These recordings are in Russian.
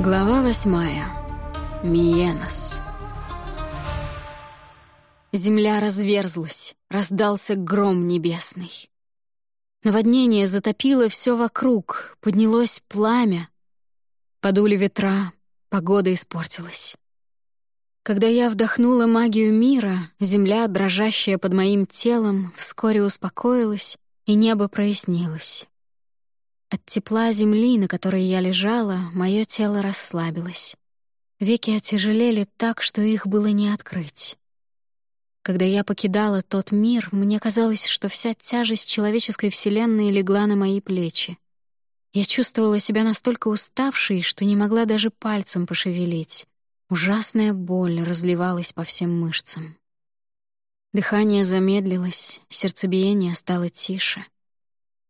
Глава восьмая. Миенос. Земля разверзлась, раздался гром небесный. Наводнение затопило все вокруг, поднялось пламя. Подули ветра, погода испортилась. Когда я вдохнула магию мира, земля, дрожащая под моим телом, вскоре успокоилась, и небо прояснилось. От тепла земли, на которой я лежала, мое тело расслабилось. Веки отяжелели так, что их было не открыть. Когда я покидала тот мир, мне казалось, что вся тяжесть человеческой вселенной легла на мои плечи. Я чувствовала себя настолько уставшей, что не могла даже пальцем пошевелить. Ужасная боль разливалась по всем мышцам. Дыхание замедлилось, сердцебиение стало тише.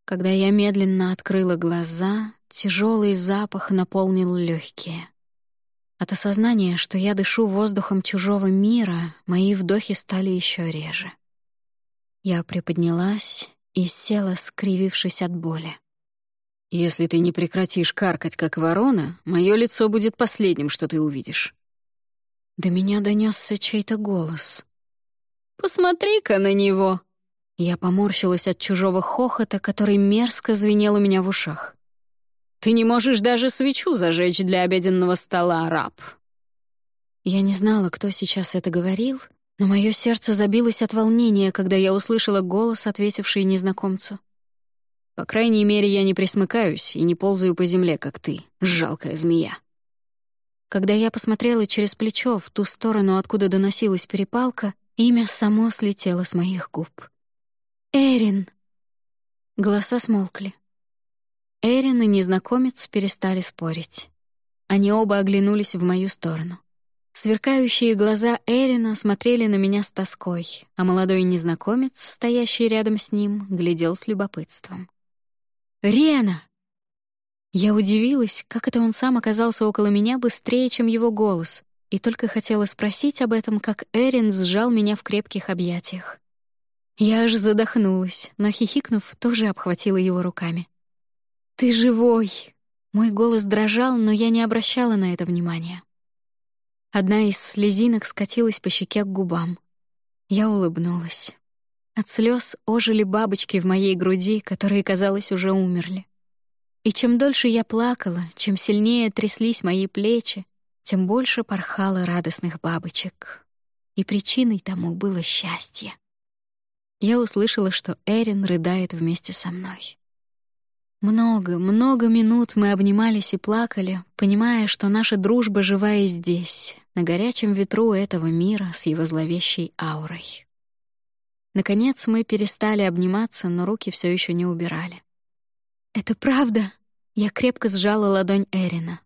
Когда я медленно открыла глаза, тяжелый запах наполнил легкие. От осознания, что я дышу воздухом чужого мира, мои вдохи стали еще реже. Я приподнялась и села, скривившись от боли. «Если ты не прекратишь каркать, как ворона, мое лицо будет последним, что ты увидишь». До меня донесся чей-то голос. «Посмотри-ка на него!» Я поморщилась от чужого хохота, который мерзко звенел у меня в ушах. «Ты не можешь даже свечу зажечь для обеденного стола, раб!» Я не знала, кто сейчас это говорил, но мое сердце забилось от волнения, когда я услышала голос, ответивший незнакомцу. «По крайней мере, я не присмыкаюсь и не ползаю по земле, как ты, жалкая змея». Когда я посмотрела через плечо в ту сторону, откуда доносилась перепалка, имя само слетело с моих губ. «Эрин!» Голоса смолкли. Эрин и незнакомец перестали спорить. Они оба оглянулись в мою сторону. Сверкающие глаза Эрина смотрели на меня с тоской, а молодой незнакомец, стоящий рядом с ним, глядел с любопытством. «Рена!» Я удивилась, как это он сам оказался около меня быстрее, чем его голос, и только хотела спросить об этом, как Эрин сжал меня в крепких объятиях. Я аж задохнулась, но, хихикнув, тоже обхватила его руками. «Ты живой!» Мой голос дрожал, но я не обращала на это внимания. Одна из слезинок скатилась по щеке к губам. Я улыбнулась. От слез ожили бабочки в моей груди, которые, казалось, уже умерли. И чем дольше я плакала, чем сильнее тряслись мои плечи, тем больше порхало радостных бабочек. И причиной тому было счастье я услышала, что Эрин рыдает вместе со мной. Много, много минут мы обнимались и плакали, понимая, что наша дружба жива и здесь, на горячем ветру этого мира с его зловещей аурой. Наконец мы перестали обниматься, но руки все еще не убирали. «Это правда?» Я крепко сжала ладонь Эрина.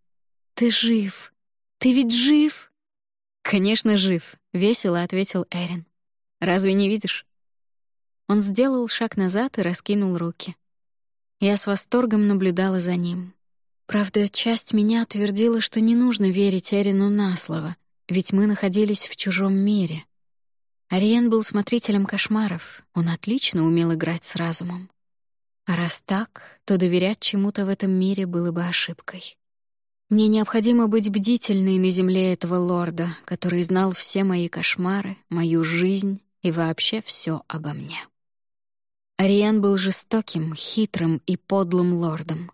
«Ты жив! Ты ведь жив!» «Конечно, жив», — весело ответил Эрин. «Разве не видишь? Он сделал шаг назад и раскинул руки. Я с восторгом наблюдала за ним. Правда, часть меня твердила, что не нужно верить Эрину на слово, ведь мы находились в чужом мире. Ариен был смотрителем кошмаров, он отлично умел играть с разумом. А раз так, то доверять чему-то в этом мире было бы ошибкой. Мне необходимо быть бдительной на земле этого лорда, который знал все мои кошмары, мою жизнь и вообще все обо мне. Ариан был жестоким, хитрым и подлым лордом.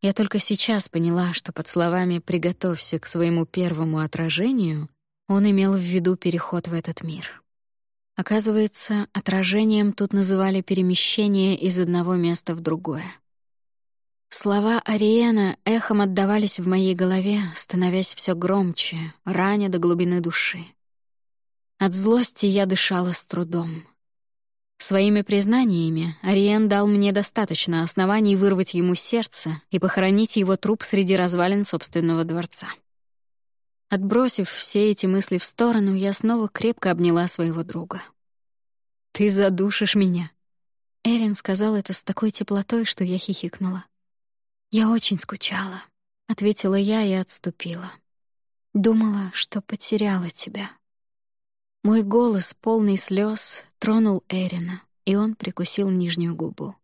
Я только сейчас поняла, что под словами «приготовься к своему первому отражению» он имел в виду переход в этот мир. Оказывается, отражением тут называли перемещение из одного места в другое. Слова Ариена эхом отдавались в моей голове, становясь все громче, раня до глубины души. От злости я дышала с трудом. Своими признаниями Ариен дал мне достаточно оснований вырвать ему сердце и похоронить его труп среди развалин собственного дворца. Отбросив все эти мысли в сторону, я снова крепко обняла своего друга. «Ты задушишь меня!» Эрин сказал это с такой теплотой, что я хихикнула. «Я очень скучала», — ответила я и отступила. Думала, что потеряла тебя. Мой голос, полный слез, тронул Эрина, и он прикусил нижнюю губу.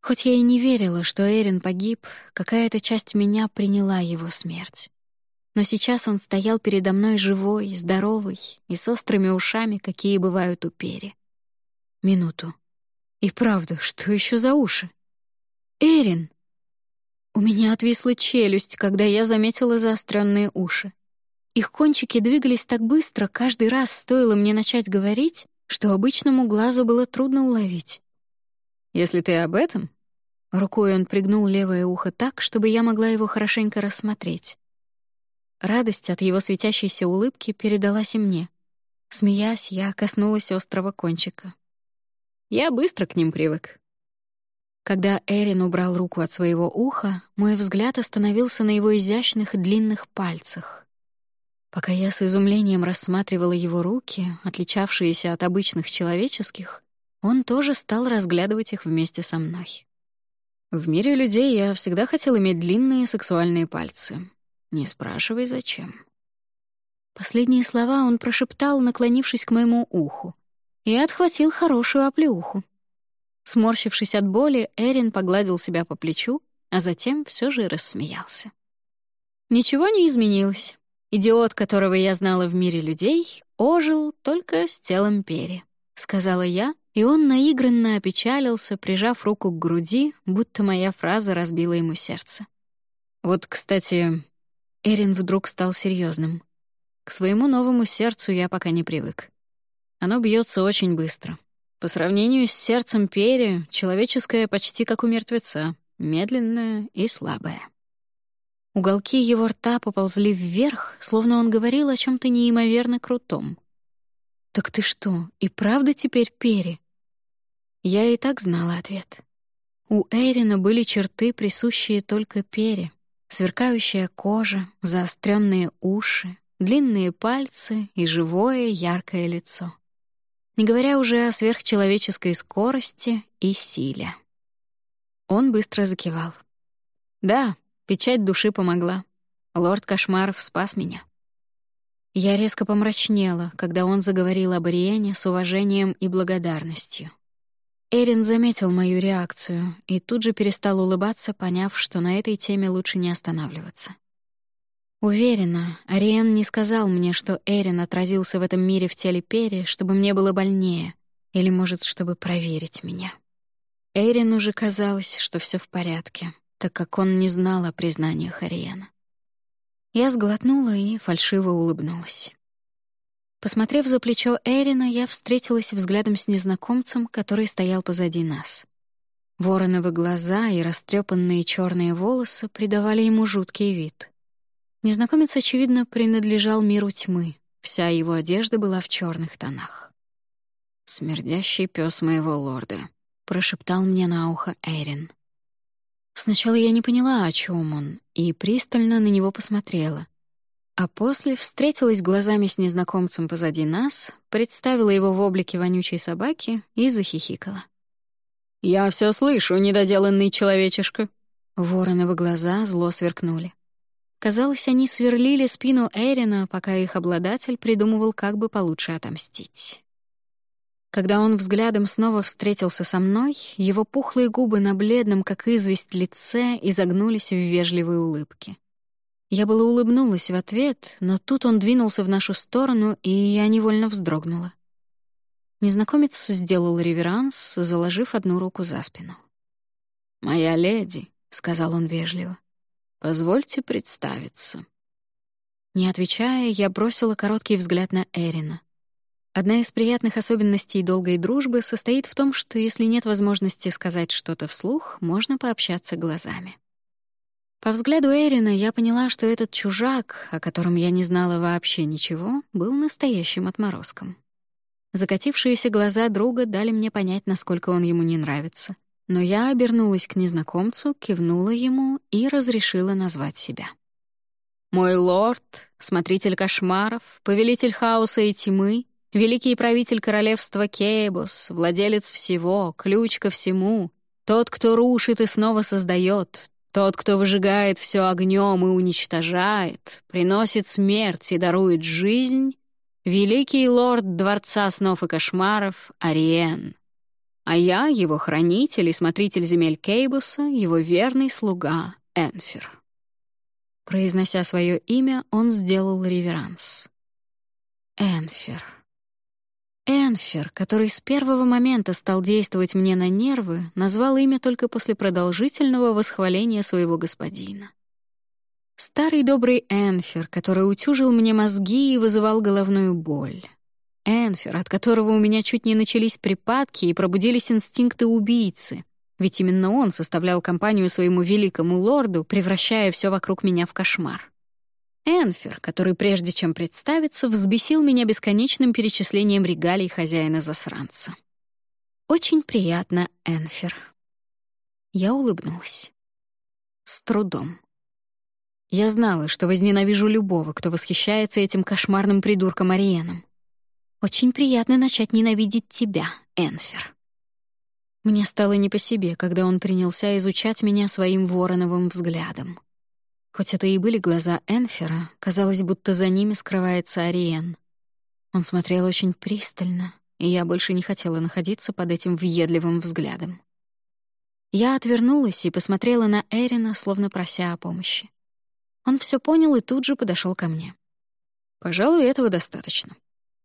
Хоть я и не верила, что Эрин погиб, какая-то часть меня приняла его смерть. Но сейчас он стоял передо мной живой, здоровый и с острыми ушами, какие бывают у пери. Минуту. И правда, что еще за уши? Эрин! У меня отвисла челюсть, когда я заметила заостренные уши. Их кончики двигались так быстро, каждый раз стоило мне начать говорить, что обычному глазу было трудно уловить. «Если ты об этом...» Рукой он пригнул левое ухо так, чтобы я могла его хорошенько рассмотреть. Радость от его светящейся улыбки передалась и мне. Смеясь, я коснулась острого кончика. Я быстро к ним привык. Когда Эрин убрал руку от своего уха, мой взгляд остановился на его изящных длинных пальцах. Пока я с изумлением рассматривала его руки, отличавшиеся от обычных человеческих, он тоже стал разглядывать их вместе со мной. В мире людей я всегда хотел иметь длинные сексуальные пальцы. Не спрашивай, зачем. Последние слова он прошептал, наклонившись к моему уху, и отхватил хорошую оплеуху. Сморщившись от боли, Эрин погладил себя по плечу, а затем все же рассмеялся. Ничего не изменилось. Идиот, которого я знала в мире людей, ожил только с телом Пери, — сказала я, и он наигранно опечалился, прижав руку к груди, будто моя фраза разбила ему сердце. Вот, кстати, Эрин вдруг стал серьезным. К своему новому сердцу я пока не привык. Оно бьется очень быстро. По сравнению с сердцем Пери, человеческое почти как у мертвеца, медленное и слабое. Уголки его рта поползли вверх, словно он говорил о чем то неимоверно крутом. «Так ты что, и правда теперь Пери?» Я и так знала ответ. У Эрина были черты, присущие только Пере, Сверкающая кожа, заостренные уши, длинные пальцы и живое яркое лицо. Не говоря уже о сверхчеловеческой скорости и силе. Он быстро закивал. «Да, печать души помогла. Лорд Кошмаров спас меня». Я резко помрачнела, когда он заговорил об Ариене с уважением и благодарностью. Эрин заметил мою реакцию и тут же перестал улыбаться, поняв, что на этой теме лучше не останавливаться. Уверена, Ариен не сказал мне, что Эрин отразился в этом мире в теле Пери, чтобы мне было больнее, или, может, чтобы проверить меня. Эрин уже казалось, что все в порядке, так как он не знал о признаниях Ариена. Я сглотнула и фальшиво улыбнулась. Посмотрев за плечо Эрина, я встретилась взглядом с незнакомцем, который стоял позади нас. Вороновы глаза и растрепанные черные волосы придавали ему жуткий вид. Незнакомец, очевидно, принадлежал миру тьмы. Вся его одежда была в черных тонах. «Смердящий пес моего лорда», — прошептал мне на ухо Эрин. Сначала я не поняла, о чем он, и пристально на него посмотрела. А после встретилась глазами с незнакомцем позади нас, представила его в облике вонючей собаки и захихикала. «Я все слышу, недоделанный человечишка!» Вороновы глаза зло сверкнули. Казалось, они сверлили спину Эрина, пока их обладатель придумывал, как бы получше отомстить. Когда он взглядом снова встретился со мной, его пухлые губы на бледном, как известь, лице изогнулись в вежливой улыбке. Я было улыбнулась в ответ, но тут он двинулся в нашу сторону, и я невольно вздрогнула. Незнакомец сделал реверанс, заложив одну руку за спину. «Моя леди», — сказал он вежливо, — «позвольте представиться». Не отвечая, я бросила короткий взгляд на Эрина. Одна из приятных особенностей долгой дружбы состоит в том, что если нет возможности сказать что-то вслух, можно пообщаться глазами. По взгляду Эрина я поняла, что этот чужак, о котором я не знала вообще ничего, был настоящим отморозком. Закатившиеся глаза друга дали мне понять, насколько он ему не нравится. Но я обернулась к незнакомцу, кивнула ему и разрешила назвать себя. «Мой лорд, смотритель кошмаров, повелитель хаоса и тьмы, великий правитель королевства Кейбус, владелец всего, ключ ко всему, тот, кто рушит и снова создает, тот, кто выжигает все огнем и уничтожает, приносит смерть и дарует жизнь, великий лорд Дворца снов и кошмаров Ариен. а я — его хранитель и смотритель земель Кейбуса, его верный слуга Энфер». Произнося свое имя, он сделал реверанс. Энфер. Энфер, который с первого момента стал действовать мне на нервы, назвал имя только после продолжительного восхваления своего господина. Старый добрый Энфер, который утюжил мне мозги и вызывал головную боль. Энфер, от которого у меня чуть не начались припадки и пробудились инстинкты убийцы, ведь именно он составлял компанию своему великому лорду, превращая все вокруг меня в кошмар. Энфер, который прежде чем представиться, взбесил меня бесконечным перечислением регалий хозяина-засранца. «Очень приятно, Энфер». Я улыбнулась. С трудом. Я знала, что возненавижу любого, кто восхищается этим кошмарным придурком Ариеном. Очень приятно начать ненавидеть тебя, Энфер. Мне стало не по себе, когда он принялся изучать меня своим вороновым взглядом. Хоть это и были глаза Энфера, казалось, будто за ними скрывается Ариен. Он смотрел очень пристально, и я больше не хотела находиться под этим въедливым взглядом. Я отвернулась и посмотрела на Эрина, словно прося о помощи. Он все понял и тут же подошел ко мне. «Пожалуй, этого достаточно».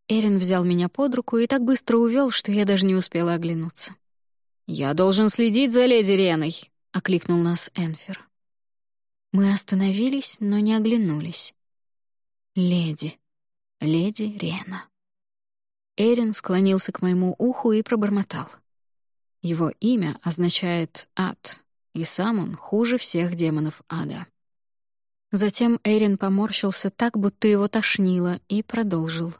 Эрин взял меня под руку и так быстро увел, что я даже не успела оглянуться. «Я должен следить за леди Реной», — окликнул нас Энфер. Мы остановились, но не оглянулись. «Леди. Леди Рена». Эрин склонился к моему уху и пробормотал. Его имя означает «ад», и сам он хуже всех демонов ада. Затем Эрин поморщился так, будто его тошнило, и продолжил.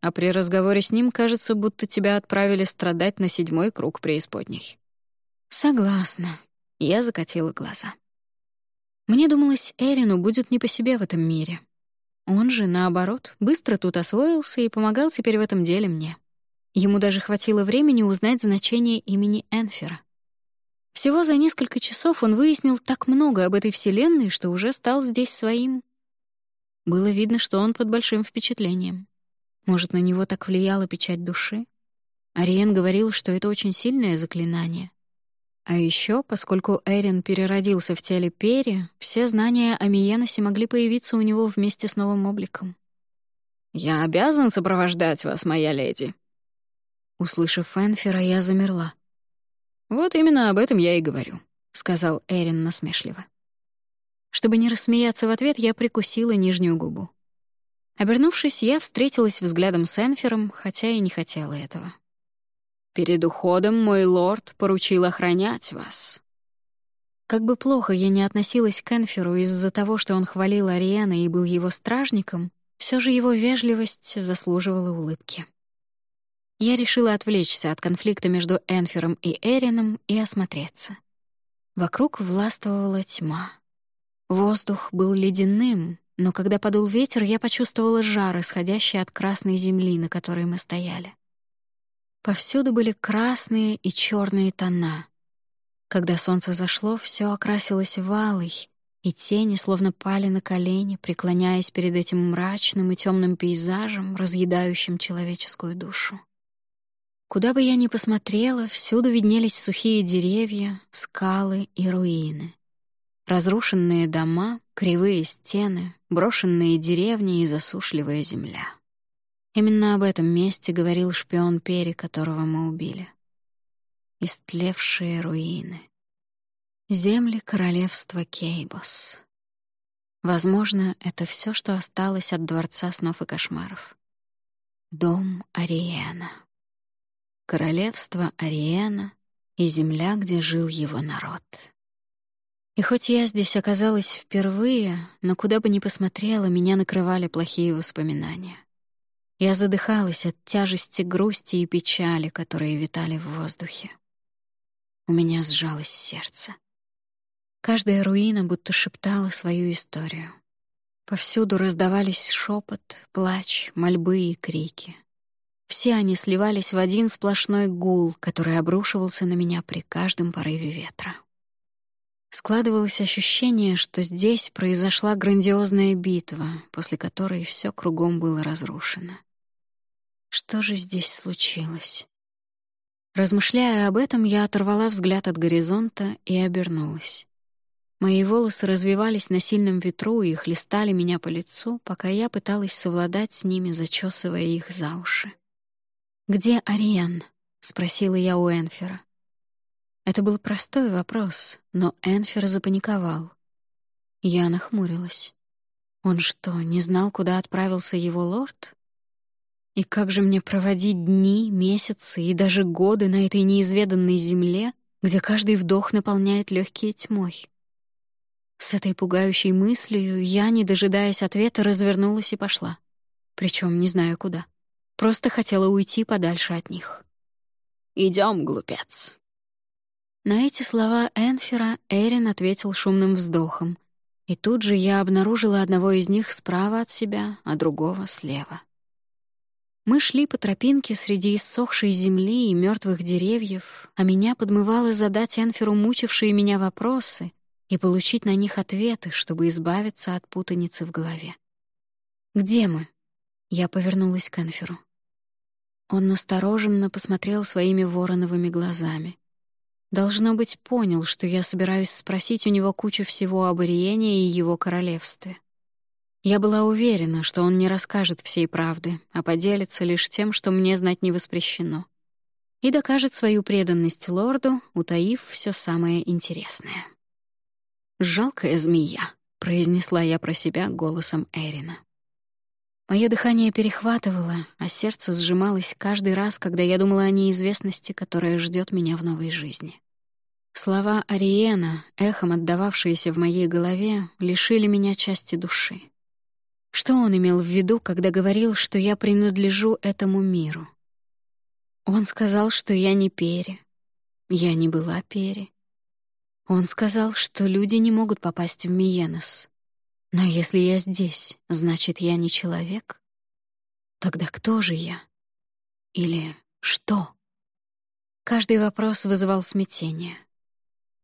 «А при разговоре с ним кажется, будто тебя отправили страдать на седьмой круг преисподней». «Согласна». Я закатила глаза. Мне думалось, Эрину будет не по себе в этом мире. Он же, наоборот, быстро тут освоился и помогал теперь в этом деле мне. Ему даже хватило времени узнать значение имени Энфера. Всего за несколько часов он выяснил так много об этой вселенной, что уже стал здесь своим. Было видно, что он под большим впечатлением. Может, на него так влияла печать души? Ариен говорил, что это очень сильное заклинание. А еще, поскольку Эрин переродился в теле Пери, все знания о Миеносе могли появиться у него вместе с новым обликом. «Я обязан сопровождать вас, моя леди». Услышав Энфера, я замерла. «Вот именно об этом я и говорю», — сказал Эрин насмешливо. Чтобы не рассмеяться в ответ, я прикусила нижнюю губу. Обернувшись, я встретилась взглядом с Энфером, хотя и не хотела этого. Перед уходом мой лорд поручил охранять вас». Как бы плохо я не относилась к Энферу из-за того, что он хвалил Ариэна и был его стражником, все же его вежливость заслуживала улыбки. Я решила отвлечься от конфликта между Энфером и Эрином и осмотреться. Вокруг властвовала тьма. Воздух был ледяным, но когда подул ветер, я почувствовала жар, исходящий от красной земли, на которой мы стояли. Повсюду были красные и черные тона. Когда солнце зашло, все окрасилось валой, и тени словно пали на колени, преклоняясь перед этим мрачным и темным пейзажем, разъедающим человеческую душу. Куда бы я ни посмотрела, всюду виднелись сухие деревья, скалы и руины. Разрушенные дома, кривые стены, брошенные деревни и засушливая земля. Именно об этом месте говорил шпион Пери, которого мы убили. Истлевшие руины. Земли королевства Кейбос. Возможно, это все, что осталось от Дворца снов и кошмаров. Дом Ариена. Королевство Ариена и земля, где жил его народ. И хоть я здесь оказалась впервые, но куда бы ни посмотрела, меня накрывали плохие воспоминания. Я задыхалась от тяжести грусти и печали, которые витали в воздухе. У меня сжалось сердце. Каждая руина будто шептала свою историю. Повсюду раздавались шепот, плач, мольбы и крики. Все они сливались в один сплошной гул, который обрушивался на меня при каждом порыве ветра. Складывалось ощущение, что здесь произошла грандиозная битва, после которой все кругом было разрушено. Что же здесь случилось? Размышляя об этом, я оторвала взгляд от горизонта и обернулась. Мои волосы развивались на сильном ветру и хлестали меня по лицу, пока я пыталась совладать с ними, зачесывая их за уши. «Где Ариан?» — спросила я у Энфера. Это был простой вопрос, но Энфер запаниковал. Я нахмурилась. Он что, не знал, куда отправился его лорд? И как же мне проводить дни, месяцы и даже годы на этой неизведанной земле, где каждый вдох наполняет легкие тьмой? С этой пугающей мыслью я, не дожидаясь ответа, развернулась и пошла. Причем не знаю куда. Просто хотела уйти подальше от них. Идем, глупец». На эти слова Энфера Эрин ответил шумным вздохом, и тут же я обнаружила одного из них справа от себя, а другого — слева. Мы шли по тропинке среди иссохшей земли и мертвых деревьев, а меня подмывало задать Энферу мучившие меня вопросы и получить на них ответы, чтобы избавиться от путаницы в голове. «Где мы?» Я повернулась к Энферу. Он настороженно посмотрел своими вороновыми глазами. Должно быть, понял, что я собираюсь спросить у него кучу всего об Ириене и его королевстве. Я была уверена, что он не расскажет всей правды, а поделится лишь тем, что мне знать не воспрещено. И докажет свою преданность лорду, утаив все самое интересное. «Жалкая змея», — произнесла я про себя голосом Эрина. Мое дыхание перехватывало, а сердце сжималось каждый раз, когда я думала о неизвестности, которая ждет меня в новой жизни. Слова Ариена, эхом отдававшиеся в моей голове, лишили меня части души. Что он имел в виду, когда говорил, что я принадлежу этому миру? Он сказал, что я не Пери. Я не была Пери. Он сказал, что люди не могут попасть в Миенос. Но если я здесь, значит, я не человек? Тогда кто же я? Или что? Каждый вопрос вызывал смятение.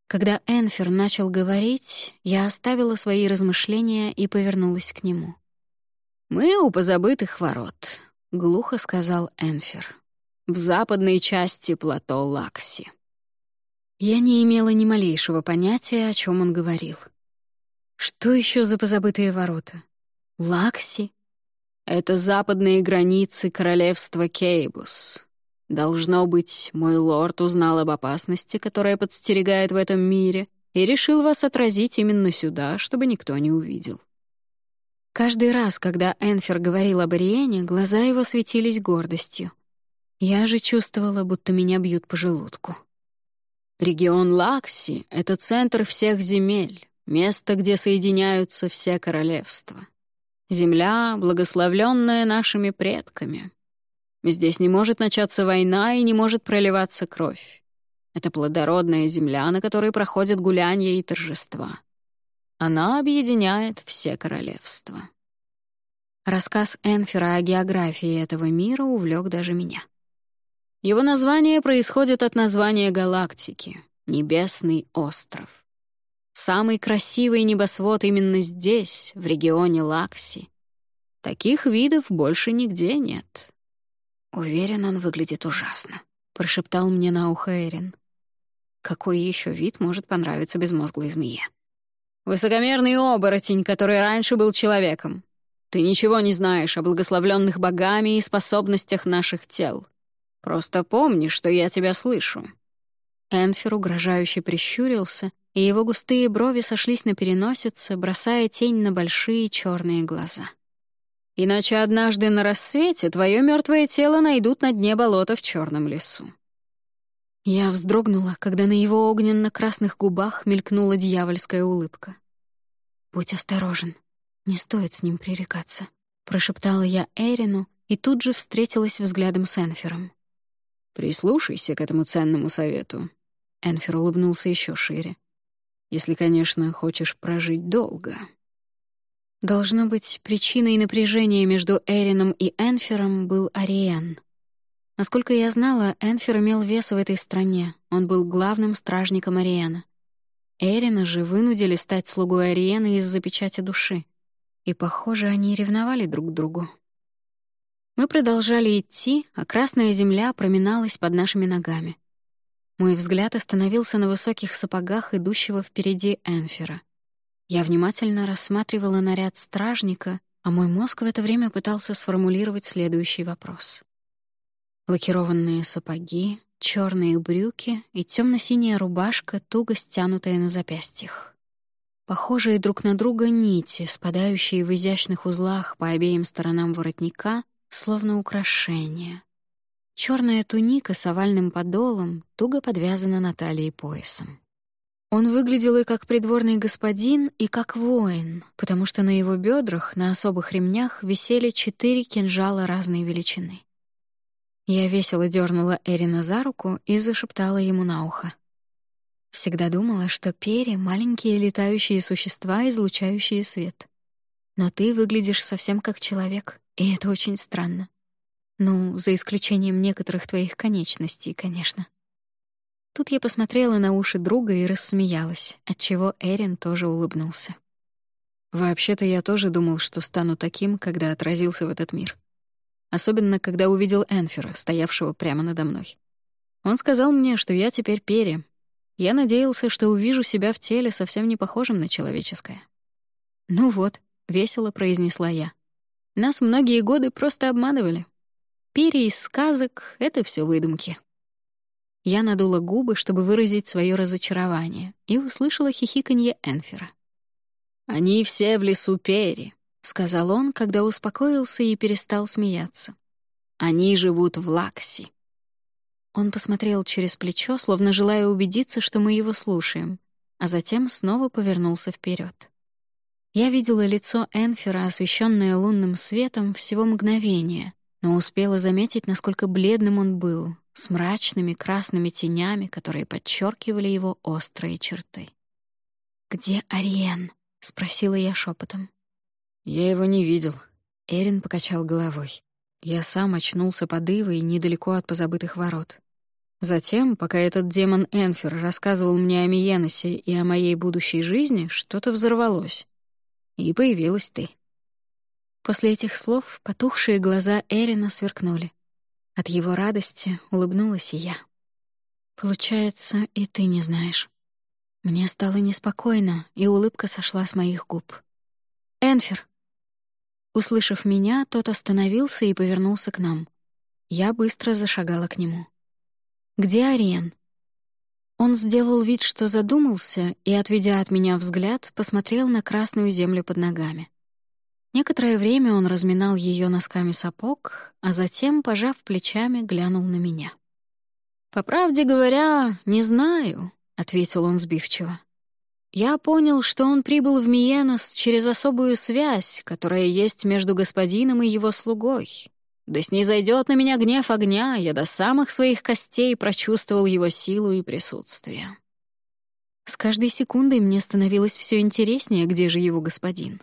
Когда Энфер начал говорить, я оставила свои размышления и повернулась к нему. «Мы у позабытых ворот», — глухо сказал Энфер. «В западной части плато Лакси». Я не имела ни малейшего понятия, о чем он говорил. Что еще за позабытые ворота? Лакси? Это западные границы королевства Кейбус. Должно быть, мой лорд узнал об опасности, которая подстерегает в этом мире, и решил вас отразить именно сюда, чтобы никто не увидел. Каждый раз, когда Энфер говорил об Ариэне, глаза его светились гордостью. Я же чувствовала, будто меня бьют по желудку. Регион Лакси — это центр всех земель, место, где соединяются все королевства. Земля, благословленная нашими предками. Здесь не может начаться война и не может проливаться кровь. Это плодородная земля, на которой проходят гуляния и торжества. Она объединяет все королевства. Рассказ Энфера о географии этого мира увлек даже меня. Его название происходит от названия галактики — Небесный остров. Самый красивый небосвод именно здесь, в регионе Лакси. Таких видов больше нигде нет. Уверен, он выглядит ужасно, прошептал мне на ухо Эрин. Какой еще вид может понравиться безмозглой змее? Высокомерный оборотень, который раньше был человеком. Ты ничего не знаешь о благословленных богами и способностях наших тел. Просто помни, что я тебя слышу. Энфер угрожающе прищурился и его густые брови сошлись на переносице, бросая тень на большие черные глаза. «Иначе однажды на рассвете твое мертвое тело найдут на дне болота в черном лесу». Я вздрогнула, когда на его огненно-красных губах мелькнула дьявольская улыбка. «Будь осторожен, не стоит с ним пререкаться», — прошептала я Эрину и тут же встретилась взглядом с Энфером. «Прислушайся к этому ценному совету». Энфер улыбнулся еще шире. Если, конечно, хочешь прожить долго. Должно быть, причиной напряжения между Эрином и Энфером был Ариен. Насколько я знала, Энфер имел вес в этой стране. Он был главным стражником Ариена. Эрина же вынудили стать слугой Ариена из-за печати души. И, похоже, они ревновали друг к другу. Мы продолжали идти, а красная земля проминалась под нашими ногами. Мой взгляд остановился на высоких сапогах идущего впереди Энфера. Я внимательно рассматривала наряд стражника, а мой мозг в это время пытался сформулировать следующий вопрос. Лакированные сапоги, черные брюки и темно синяя рубашка, туго стянутая на запястьях. Похожие друг на друга нити, спадающие в изящных узлах по обеим сторонам воротника, словно украшения. Черная туника с овальным подолом туго подвязана на талии поясом. Он выглядел и как придворный господин, и как воин, потому что на его бедрах на особых ремнях висели четыре кинжала разной величины. Я весело дернула Эрина за руку и зашептала ему на ухо. Всегда думала, что перья — маленькие летающие существа, излучающие свет. Но ты выглядишь совсем как человек, и это очень странно. Ну, за исключением некоторых твоих конечностей, конечно. Тут я посмотрела на уши друга и рассмеялась, отчего Эрин тоже улыбнулся. Вообще-то я тоже думал, что стану таким, когда отразился в этот мир. Особенно, когда увидел Энфера, стоявшего прямо надо мной. Он сказал мне, что я теперь перья. Я надеялся, что увижу себя в теле совсем не похожим на человеческое. «Ну вот», — весело произнесла я. «Нас многие годы просто обманывали, Перья из сказок — это все выдумки. Я надула губы, чтобы выразить свое разочарование, и услышала хихиканье Энфера. «Они все в лесу Пери», — сказал он, когда успокоился и перестал смеяться. «Они живут в Лакси». Он посмотрел через плечо, словно желая убедиться, что мы его слушаем, а затем снова повернулся вперед. Я видела лицо Энфера, освещенное лунным светом, всего мгновения, но успела заметить, насколько бледным он был, с мрачными красными тенями, которые подчеркивали его острые черты. «Где Ариен?» — спросила я шепотом. «Я его не видел», — Эрин покачал головой. Я сам очнулся под Ивой недалеко от позабытых ворот. Затем, пока этот демон Энфер рассказывал мне о Миеносе и о моей будущей жизни, что-то взорвалось. И появилась ты. После этих слов потухшие глаза Эрина сверкнули. От его радости улыбнулась и я. «Получается, и ты не знаешь». Мне стало неспокойно, и улыбка сошла с моих губ. «Энфер!» Услышав меня, тот остановился и повернулся к нам. Я быстро зашагала к нему. «Где Ариен?» Он сделал вид, что задумался, и, отведя от меня взгляд, посмотрел на красную землю под ногами. Некоторое время он разминал ее носками сапог, а затем, пожав плечами, глянул на меня. «По правде говоря, не знаю», — ответил он сбивчиво. «Я понял, что он прибыл в Миенос через особую связь, которая есть между господином и его слугой. Да снизойдет на меня гнев огня, я до самых своих костей прочувствовал его силу и присутствие». С каждой секундой мне становилось все интереснее, где же его господин.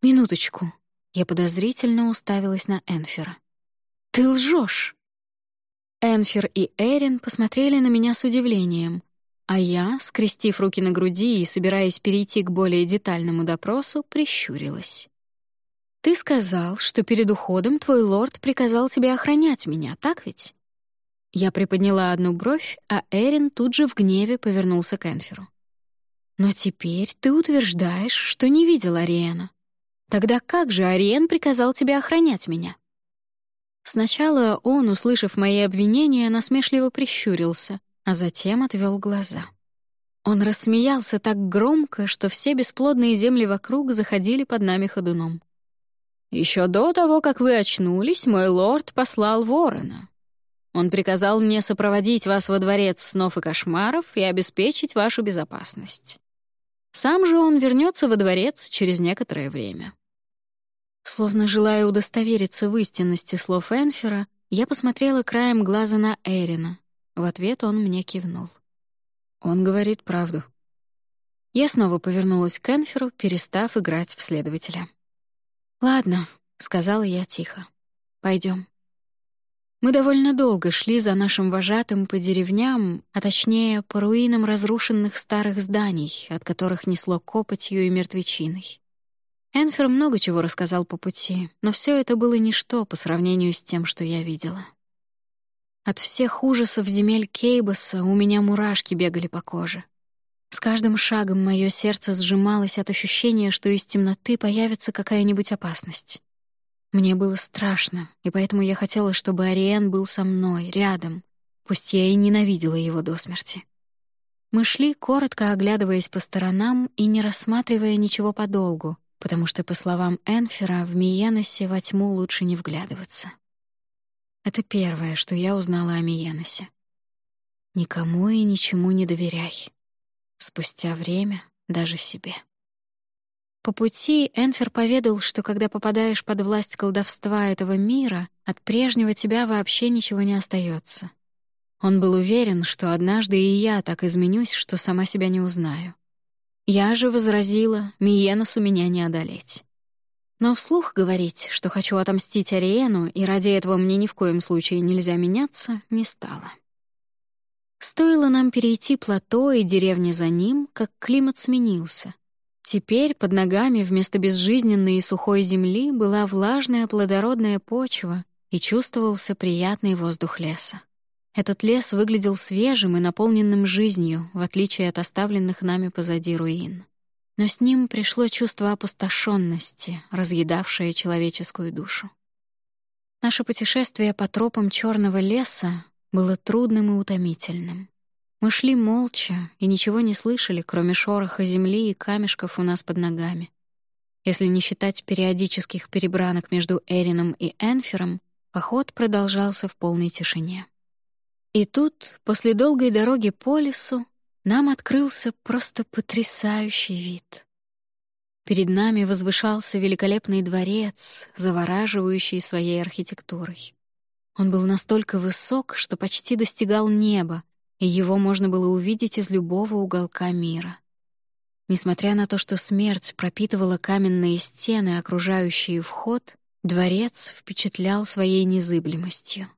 «Минуточку». Я подозрительно уставилась на Энфера. «Ты лжешь!» Энфер и Эрин посмотрели на меня с удивлением, а я, скрестив руки на груди и собираясь перейти к более детальному допросу, прищурилась. «Ты сказал, что перед уходом твой лорд приказал тебе охранять меня, так ведь?» Я приподняла одну бровь, а Эрин тут же в гневе повернулся к Энферу. «Но теперь ты утверждаешь, что не видел Ариэна. Тогда как же Ариен приказал тебе охранять меня? Сначала он, услышав мои обвинения, насмешливо прищурился, а затем отвел глаза. Он рассмеялся так громко, что все бесплодные земли вокруг заходили под нами ходуном. Еще до того, как вы очнулись, мой лорд послал ворона. Он приказал мне сопроводить вас во дворец снов и кошмаров и обеспечить вашу безопасность. Сам же он вернется во дворец через некоторое время. Словно желая удостовериться в истинности слов Энфера, я посмотрела краем глаза на Эрина. В ответ он мне кивнул. Он говорит правду. Я снова повернулась к Энферу, перестав играть в следователя. «Ладно», — сказала я тихо. Пойдем. Мы довольно долго шли за нашим вожатым по деревням, а точнее, по руинам разрушенных старых зданий, от которых несло копотью и мертвечиной. Энфер много чего рассказал по пути, но все это было ничто по сравнению с тем, что я видела. От всех ужасов земель Кейбоса у меня мурашки бегали по коже. С каждым шагом мое сердце сжималось от ощущения, что из темноты появится какая-нибудь опасность. Мне было страшно, и поэтому я хотела, чтобы Ариен был со мной, рядом, пусть я и ненавидела его до смерти. Мы шли, коротко оглядываясь по сторонам и не рассматривая ничего подолгу, потому что, по словам Энфера, в Миеносе во тьму лучше не вглядываться. Это первое, что я узнала о Миеносе. Никому и ничему не доверяй. Спустя время даже себе. По пути Энфер поведал, что когда попадаешь под власть колдовства этого мира, от прежнего тебя вообще ничего не остается. Он был уверен, что однажды и я так изменюсь, что сама себя не узнаю. Я же возразила, Миенос у меня не одолеть. Но вслух говорить, что хочу отомстить Ариену, и ради этого мне ни в коем случае нельзя меняться, не стало. Стоило нам перейти плато и деревни за ним, как климат сменился. Теперь под ногами вместо безжизненной и сухой земли была влажная плодородная почва и чувствовался приятный воздух леса. Этот лес выглядел свежим и наполненным жизнью, в отличие от оставленных нами позади руин. Но с ним пришло чувство опустошенности, разъедавшее человеческую душу. Наше путешествие по тропам черного леса было трудным и утомительным. Мы шли молча и ничего не слышали, кроме шороха земли и камешков у нас под ногами. Если не считать периодических перебранок между Эрином и Энфером, поход продолжался в полной тишине. И тут, после долгой дороги по лесу, нам открылся просто потрясающий вид. Перед нами возвышался великолепный дворец, завораживающий своей архитектурой. Он был настолько высок, что почти достигал неба, и его можно было увидеть из любого уголка мира. Несмотря на то, что смерть пропитывала каменные стены, окружающие вход, дворец впечатлял своей незыблемостью.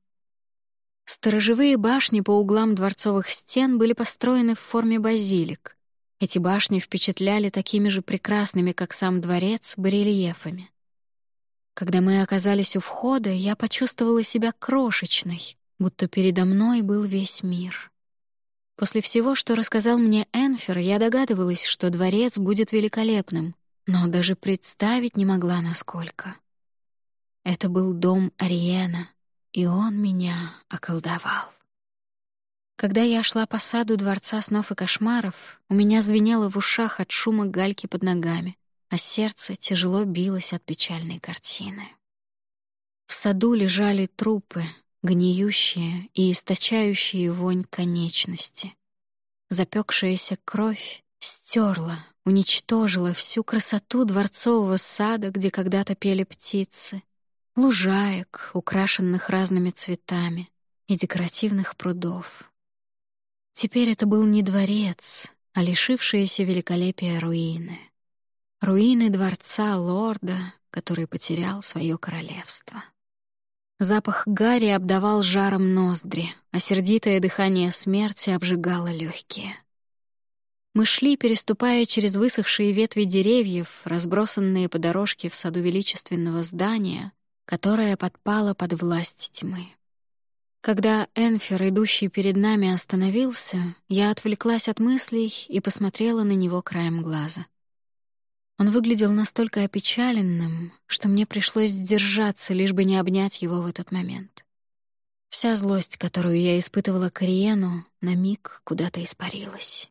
Сторожевые башни по углам дворцовых стен были построены в форме базилик. Эти башни впечатляли такими же прекрасными, как сам дворец, барельефами. Когда мы оказались у входа, я почувствовала себя крошечной, будто передо мной был весь мир. После всего, что рассказал мне Энфер, я догадывалась, что дворец будет великолепным, но даже представить не могла, насколько. Это был дом Ариена, и он меня околдовал. Когда я шла по саду Дворца снов и кошмаров, у меня звенело в ушах от шума гальки под ногами, а сердце тяжело билось от печальной картины. В саду лежали трупы, гниющие и источающие вонь конечности. Запекшаяся кровь стерла, уничтожила всю красоту дворцового сада, где когда-то пели птицы — лужаек, украшенных разными цветами, и декоративных прудов. Теперь это был не дворец, а лишившиеся великолепия руины. Руины дворца лорда, который потерял свое королевство. Запах гари обдавал жаром ноздри, а сердитое дыхание смерти обжигало легкие. Мы шли, переступая через высохшие ветви деревьев, разбросанные по дорожке в саду величественного здания, которая подпала под власть тьмы. Когда Энфер, идущий перед нами, остановился, я отвлеклась от мыслей и посмотрела на него краем глаза. Он выглядел настолько опечаленным, что мне пришлось сдержаться, лишь бы не обнять его в этот момент. Вся злость, которую я испытывала к Риену, на миг куда-то испарилась.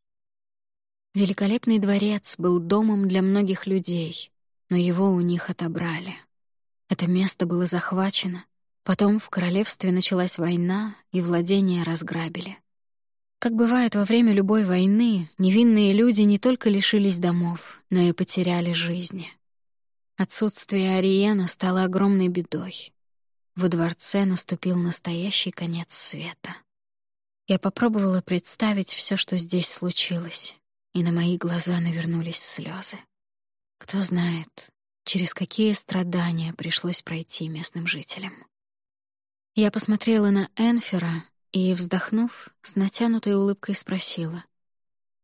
Великолепный дворец был домом для многих людей, но его у них отобрали. Это место было захвачено. Потом в королевстве началась война, и владения разграбили. Как бывает во время любой войны, невинные люди не только лишились домов, но и потеряли жизни. Отсутствие Ариена стало огромной бедой. Во дворце наступил настоящий конец света. Я попробовала представить все, что здесь случилось, и на мои глаза навернулись слезы. Кто знает, через какие страдания пришлось пройти местным жителям. Я посмотрела на Энфера и, вздохнув, с натянутой улыбкой спросила.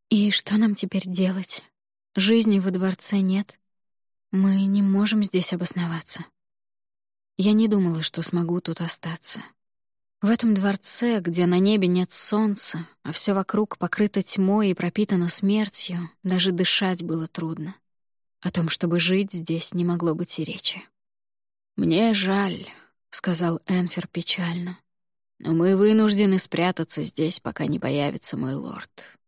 «И что нам теперь делать? Жизни во дворце нет. Мы не можем здесь обосноваться». Я не думала, что смогу тут остаться. В этом дворце, где на небе нет солнца, а все вокруг покрыто тьмой и пропитано смертью, даже дышать было трудно. О том, чтобы жить здесь, не могло быть и речи. «Мне жаль», — сказал Энфер печально. «Но мы вынуждены спрятаться здесь, пока не появится мой лорд.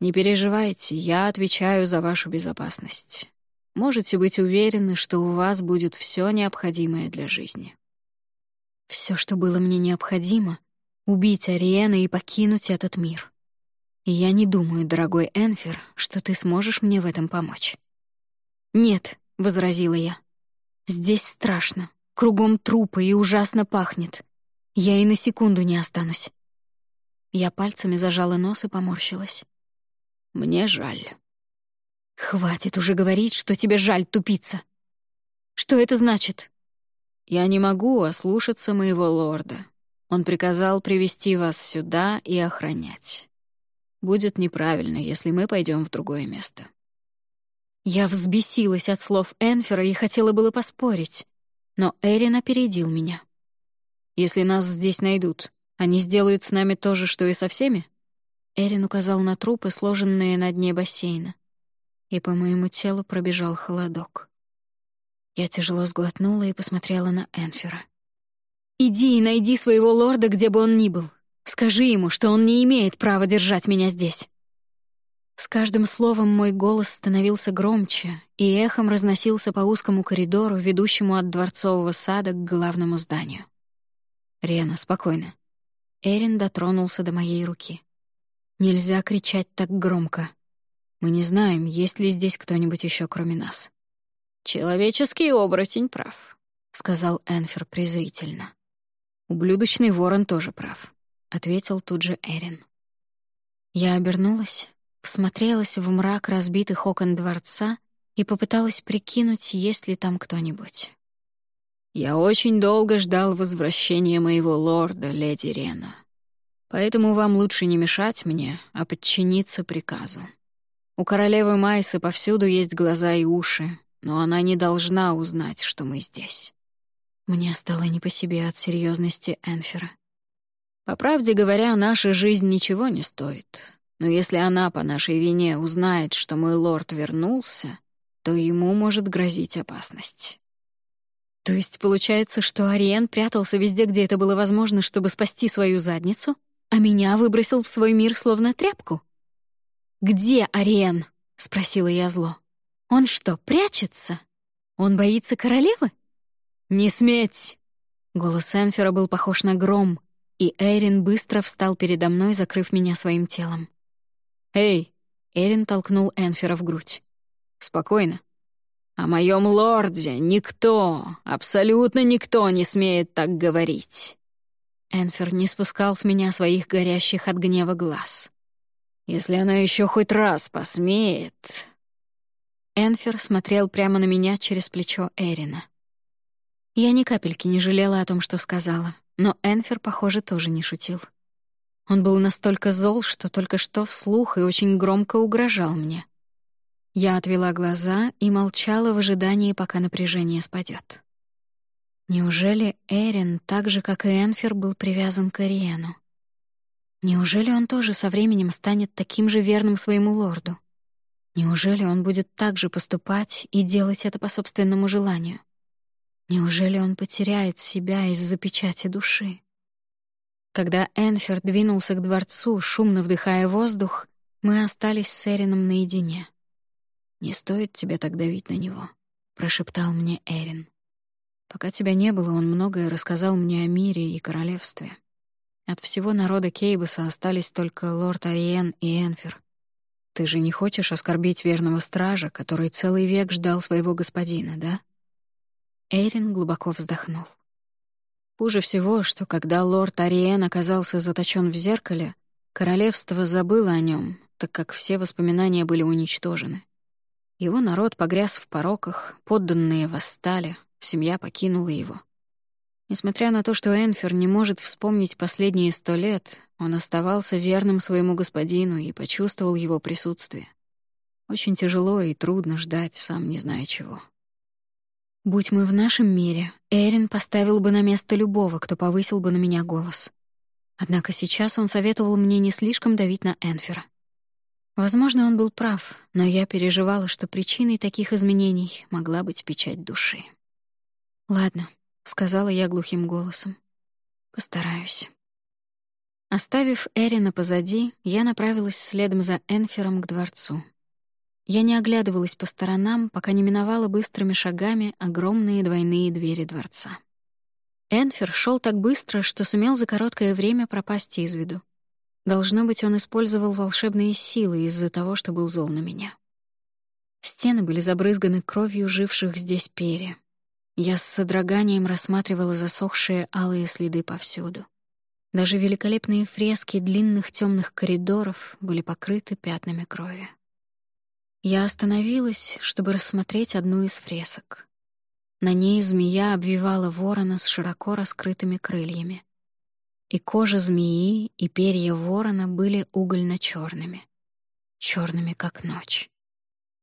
Не переживайте, я отвечаю за вашу безопасность. Можете быть уверены, что у вас будет все необходимое для жизни». Все, что было мне необходимо — убить Ариэна и покинуть этот мир. И я не думаю, дорогой Энфер, что ты сможешь мне в этом помочь. «Нет», — возразила я. «Здесь страшно, кругом трупы и ужасно пахнет. Я и на секунду не останусь». Я пальцами зажала нос и поморщилась. «Мне жаль». «Хватит уже говорить, что тебе жаль, тупица. Что это значит?» «Я не могу ослушаться моего лорда. Он приказал привести вас сюда и охранять. Будет неправильно, если мы пойдем в другое место». Я взбесилась от слов Энфера и хотела было поспорить, но Эрин опередил меня. «Если нас здесь найдут, они сделают с нами то же, что и со всеми?» Эрин указал на трупы, сложенные на дне бассейна. И по моему телу пробежал холодок. Я тяжело сглотнула и посмотрела на Энфера. «Иди и найди своего лорда, где бы он ни был. Скажи ему, что он не имеет права держать меня здесь». С каждым словом мой голос становился громче и эхом разносился по узкому коридору, ведущему от дворцового сада к главному зданию. «Рена, спокойно». Эрин дотронулся до моей руки. «Нельзя кричать так громко. Мы не знаем, есть ли здесь кто-нибудь еще, кроме нас». «Человеческий оборотень прав», — сказал Энфер презрительно. «Ублюдочный ворон тоже прав», — ответил тут же Эрин. Я обернулась, всмотрелась в мрак разбитых окон дворца и попыталась прикинуть, есть ли там кто-нибудь. «Я очень долго ждал возвращения моего лорда, леди Рена. Поэтому вам лучше не мешать мне, а подчиниться приказу. У королевы Майсы повсюду есть глаза и уши, но она не должна узнать, что мы здесь. Мне стало не по себе от серьезности Энфера. По правде говоря, наша жизнь ничего не стоит. Но если она по нашей вине узнает, что мой лорд вернулся, то ему может грозить опасность. То есть получается, что Ариен прятался везде, где это было возможно, чтобы спасти свою задницу, а меня выбросил в свой мир словно тряпку? «Где Ариен?» — спросила я зло. Он что, прячется? Он боится королевы? «Не сметь!» Голос Энфера был похож на гром, и Эрин быстро встал передо мной, закрыв меня своим телом. «Эй!» — Эрин толкнул Энфера в грудь. «Спокойно. О моем лорде никто, абсолютно никто не смеет так говорить». Энфер не спускал с меня своих горящих от гнева глаз. «Если она еще хоть раз посмеет, Энфер смотрел прямо на меня через плечо Эрина. Я ни капельки не жалела о том, что сказала, но Энфер, похоже, тоже не шутил. Он был настолько зол, что только что вслух и очень громко угрожал мне. Я отвела глаза и молчала в ожидании, пока напряжение спадет. Неужели Эрин, так же, как и Энфер, был привязан к Ариену? Неужели он тоже со временем станет таким же верным своему лорду? Неужели он будет так же поступать и делать это по собственному желанию? Неужели он потеряет себя из-за печати души? Когда Энфер двинулся к дворцу, шумно вдыхая воздух, мы остались с Эрином наедине. «Не стоит тебе так давить на него», — прошептал мне Эрин. «Пока тебя не было, он многое рассказал мне о мире и королевстве. От всего народа Кейбуса остались только лорд Ариен и Энфер. Ты же не хочешь оскорбить верного стража, который целый век ждал своего господина, да? Эйрин глубоко вздохнул. Хуже всего, что когда лорд Ариен оказался заточен в зеркале, королевство забыло о нем, так как все воспоминания были уничтожены. Его народ погряз в пороках, подданные восстали, семья покинула его. Несмотря на то, что Энфер не может вспомнить последние сто лет, он оставался верным своему господину и почувствовал его присутствие. Очень тяжело и трудно ждать, сам не зная чего. Будь мы в нашем мире, Эрин поставил бы на место любого, кто повысил бы на меня голос. Однако сейчас он советовал мне не слишком давить на Энфера. Возможно, он был прав, но я переживала, что причиной таких изменений могла быть печать души. «Ладно», — сказала я глухим голосом. «Постараюсь». Оставив Эрина позади, я направилась следом за Энфером к дворцу. Я не оглядывалась по сторонам, пока не миновала быстрыми шагами огромные двойные двери дворца. Энфер шел так быстро, что сумел за короткое время пропасть из виду. Должно быть, он использовал волшебные силы из-за того, что был зол на меня. Стены были забрызганы кровью живших здесь перья. Я с содроганием рассматривала засохшие алые следы повсюду. Даже великолепные фрески длинных темных коридоров были покрыты пятнами крови. Я остановилась, чтобы рассмотреть одну из фресок. На ней змея обвивала ворона с широко раскрытыми крыльями и кожа змеи, и перья ворона были угольно черными черными как ночь.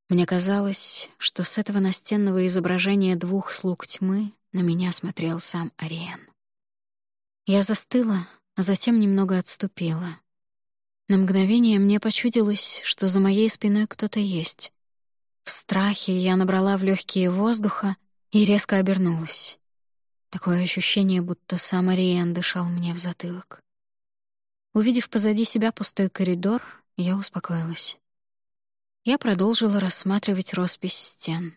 Мне казалось, что с этого настенного изображения двух слуг тьмы на меня смотрел сам Ариен. Я застыла, а затем немного отступила. На мгновение мне почудилось, что за моей спиной кто-то есть. В страхе я набрала в легкие воздуха и резко обернулась. Такое ощущение, будто сам Ариен дышал мне в затылок. Увидев позади себя пустой коридор, я успокоилась. Я продолжила рассматривать роспись стен.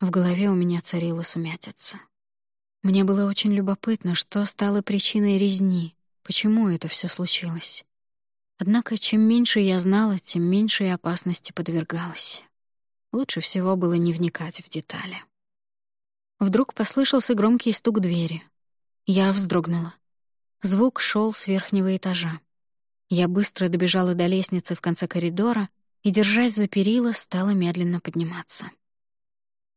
В голове у меня царила сумятица. Мне было очень любопытно, что стало причиной резни, почему это все случилось. Однако, чем меньше я знала, тем меньше и опасности подвергалась. Лучше всего было не вникать в детали. Вдруг послышался громкий стук двери. Я вздрогнула. Звук шел с верхнего этажа. Я быстро добежала до лестницы в конце коридора и, держась за перила, стала медленно подниматься.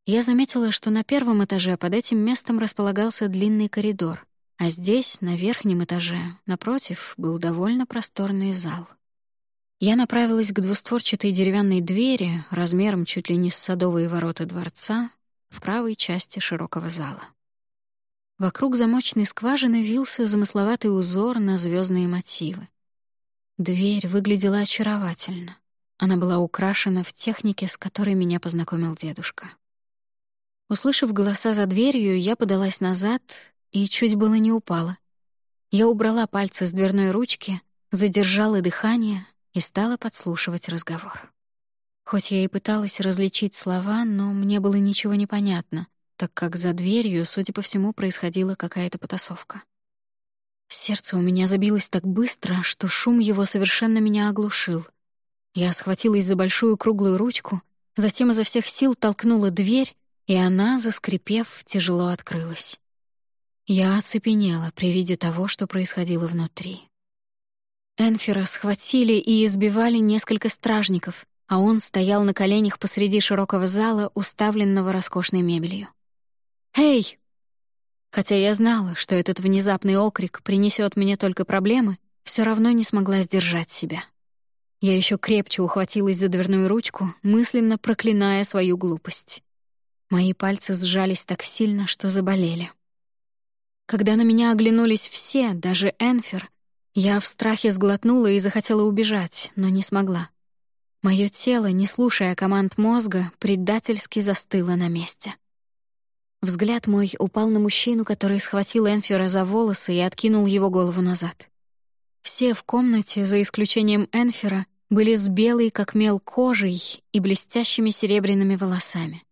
Я заметила, что на первом этаже под этим местом располагался длинный коридор, а здесь, на верхнем этаже, напротив, был довольно просторный зал. Я направилась к двустворчатой деревянной двери, размером чуть ли не с садовые ворота дворца, в правой части широкого зала. Вокруг замочной скважины вился замысловатый узор на звездные мотивы. Дверь выглядела очаровательно. Она была украшена в технике, с которой меня познакомил дедушка. Услышав голоса за дверью, я подалась назад и чуть было не упала. Я убрала пальцы с дверной ручки, задержала дыхание и стала подслушивать разговор. Хоть я и пыталась различить слова, но мне было ничего не понятно, так как за дверью, судя по всему, происходила какая-то потасовка. Сердце у меня забилось так быстро, что шум его совершенно меня оглушил. Я схватилась за большую круглую ручку, затем изо всех сил толкнула дверь, и она, заскрипев, тяжело открылась. Я оцепенела при виде того, что происходило внутри. Энфера схватили и избивали несколько стражников, а он стоял на коленях посреди широкого зала, уставленного роскошной мебелью. «Эй!» Хотя я знала, что этот внезапный окрик принесет мне только проблемы, все равно не смогла сдержать себя. Я еще крепче ухватилась за дверную ручку, мысленно проклиная свою глупость. Мои пальцы сжались так сильно, что заболели. Когда на меня оглянулись все, даже Энфер, я в страхе сглотнула и захотела убежать, но не смогла. Мое тело, не слушая команд мозга, предательски застыло на месте. Взгляд мой упал на мужчину, который схватил Энфера за волосы и откинул его голову назад. Все в комнате, за исключением Энфера, были с белой, как мел, кожей и блестящими серебряными волосами.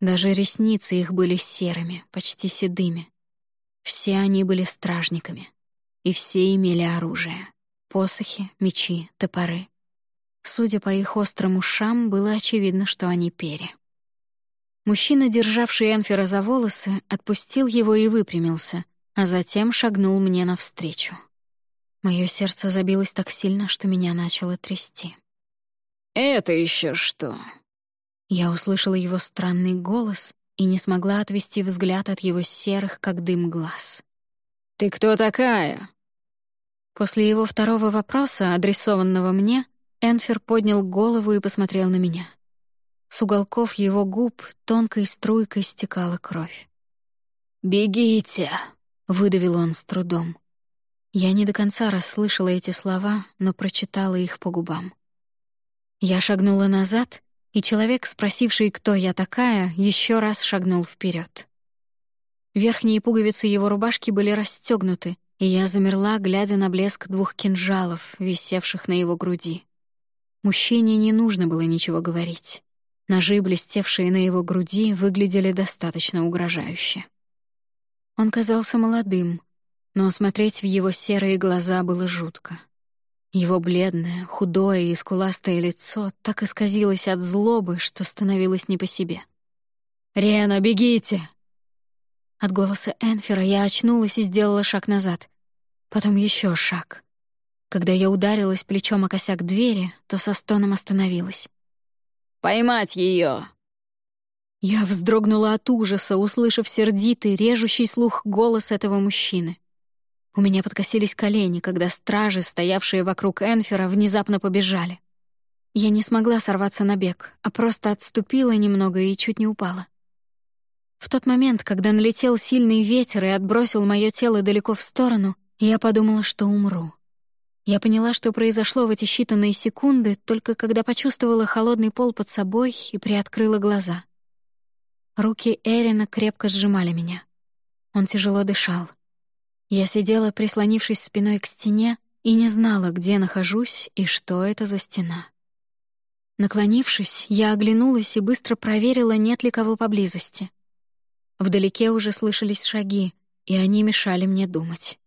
Даже ресницы их были серыми, почти седыми. Все они были стражниками. И все имели оружие — посохи, мечи, топоры. Судя по их острым ушам, было очевидно, что они перья. Мужчина, державший Энфера за волосы, отпустил его и выпрямился, а затем шагнул мне навстречу. Мое сердце забилось так сильно, что меня начало трясти. «Это еще что?» Я услышала его странный голос и не смогла отвести взгляд от его серых, как дым, глаз. «Ты кто такая?» После его второго вопроса, адресованного мне, Энфер поднял голову и посмотрел на меня. С уголков его губ тонкой струйкой стекала кровь. «Бегите!» — выдавил он с трудом. Я не до конца расслышала эти слова, но прочитала их по губам. Я шагнула назад, и человек, спросивший, кто я такая, еще раз шагнул вперед. Верхние пуговицы его рубашки были расстегнуты, и я замерла, глядя на блеск двух кинжалов, висевших на его груди. Мужчине не нужно было ничего говорить. Ножи, блестевшие на его груди, выглядели достаточно угрожающе. Он казался молодым, но смотреть в его серые глаза было жутко. Его бледное, худое и скуластое лицо так исказилось от злобы, что становилось не по себе. «Рена, бегите!» От голоса Энфера я очнулась и сделала шаг назад. Потом еще шаг. Когда я ударилась плечом о косяк двери, то со стоном остановилась. «Поймать ее! Я вздрогнула от ужаса, услышав сердитый, режущий слух голос этого мужчины. У меня подкосились колени, когда стражи, стоявшие вокруг Энфера, внезапно побежали. Я не смогла сорваться на бег, а просто отступила немного и чуть не упала. В тот момент, когда налетел сильный ветер и отбросил мое тело далеко в сторону, я подумала, что умру. Я поняла, что произошло в эти считанные секунды, только когда почувствовала холодный пол под собой и приоткрыла глаза. Руки Эрина крепко сжимали меня. Он тяжело дышал. Я сидела, прислонившись спиной к стене, и не знала, где нахожусь и что это за стена. Наклонившись, я оглянулась и быстро проверила, нет ли кого поблизости. Вдалеке уже слышались шаги, и они мешали мне думать.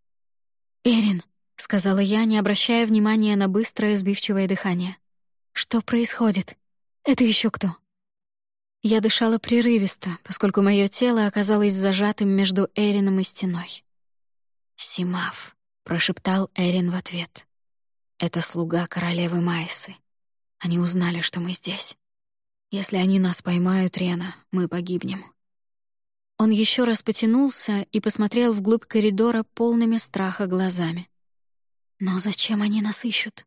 «Эрин», — сказала я, не обращая внимания на быстрое сбивчивое дыхание. «Что происходит? Это еще кто?» Я дышала прерывисто, поскольку мое тело оказалось зажатым между Эрином и стеной. «Симав», — прошептал Эрин в ответ. «Это слуга королевы Майсы. Они узнали, что мы здесь. Если они нас поймают, Рена, мы погибнем». Он еще раз потянулся и посмотрел вглубь коридора полными страха глазами. «Но зачем они нас ищут?»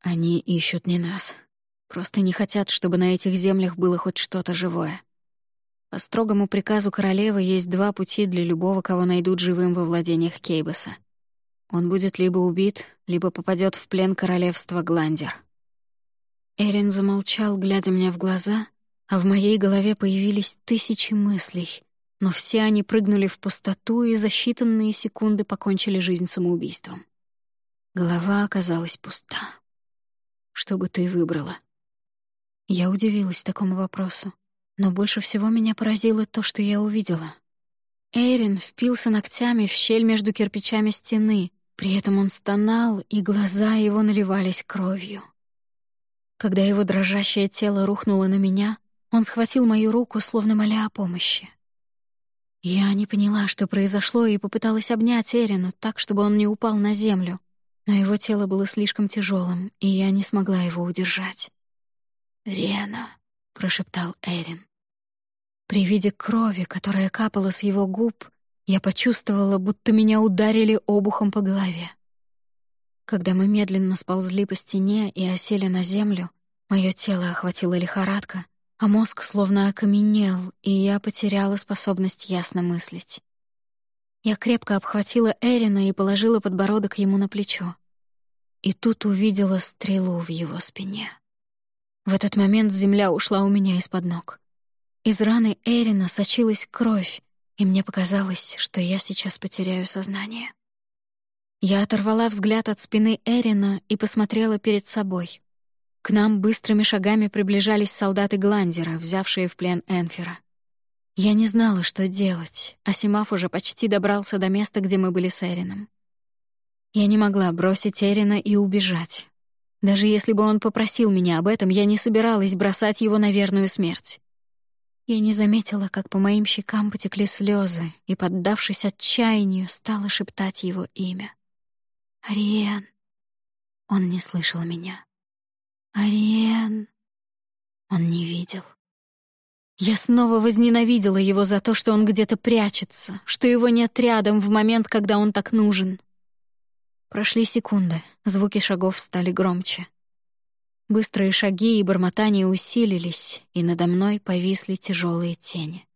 «Они ищут не нас. Просто не хотят, чтобы на этих землях было хоть что-то живое. По строгому приказу королевы есть два пути для любого, кого найдут живым во владениях Кейбаса. Он будет либо убит, либо попадет в плен королевства Гландер. Эрин замолчал, глядя мне в глаза, а в моей голове появились тысячи мыслей, но все они прыгнули в пустоту и за считанные секунды покончили жизнь самоубийством. Голова оказалась пуста. Что бы ты выбрала? Я удивилась такому вопросу, но больше всего меня поразило то, что я увидела. Эйрин впился ногтями в щель между кирпичами стены, при этом он стонал, и глаза его наливались кровью. Когда его дрожащее тело рухнуло на меня, он схватил мою руку, словно моля о помощи. Я не поняла, что произошло, и попыталась обнять Эрина так, чтобы он не упал на землю, но его тело было слишком тяжелым, и я не смогла его удержать. «Рена», — прошептал Эрин. При виде крови, которая капала с его губ, я почувствовала, будто меня ударили обухом по голове. Когда мы медленно сползли по стене и осели на землю, мое тело охватила лихорадка, а мозг словно окаменел, и я потеряла способность ясно мыслить. Я крепко обхватила Эрина и положила подбородок ему на плечо. И тут увидела стрелу в его спине. В этот момент земля ушла у меня из-под ног. Из раны Эрина сочилась кровь, и мне показалось, что я сейчас потеряю сознание. Я оторвала взгляд от спины Эрина и посмотрела перед собой. К нам быстрыми шагами приближались солдаты Гландера, взявшие в плен Энфера. Я не знала, что делать, а Симаф уже почти добрался до места, где мы были с Эрином. Я не могла бросить Эрина и убежать. Даже если бы он попросил меня об этом, я не собиралась бросать его на верную смерть. Я не заметила, как по моим щекам потекли слезы, и, поддавшись отчаянию, стала шептать его имя. «Ариен!» Он не слышал меня. «Ариен!» Он не видел. Я снова возненавидела его за то, что он где-то прячется, что его нет рядом в момент, когда он так нужен. Прошли секунды, звуки шагов стали громче. Быстрые шаги и бормотания усилились, и надо мной повисли тяжелые тени.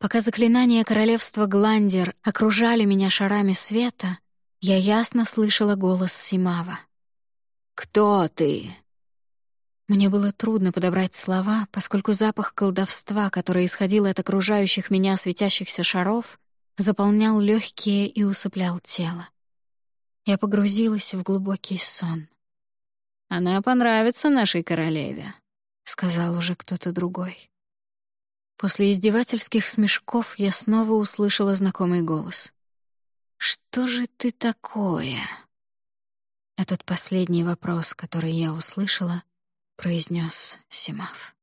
Пока заклинания королевства Гландер окружали меня шарами света, Я ясно слышала голос Симава. «Кто ты?» Мне было трудно подобрать слова, поскольку запах колдовства, который исходил от окружающих меня светящихся шаров, заполнял легкие и усыплял тело. Я погрузилась в глубокий сон. «Она понравится нашей королеве», — сказал уже кто-то другой. После издевательских смешков я снова услышала знакомый голос. «Что же ты такое?» Этот последний вопрос, который я услышала, произнес Симав.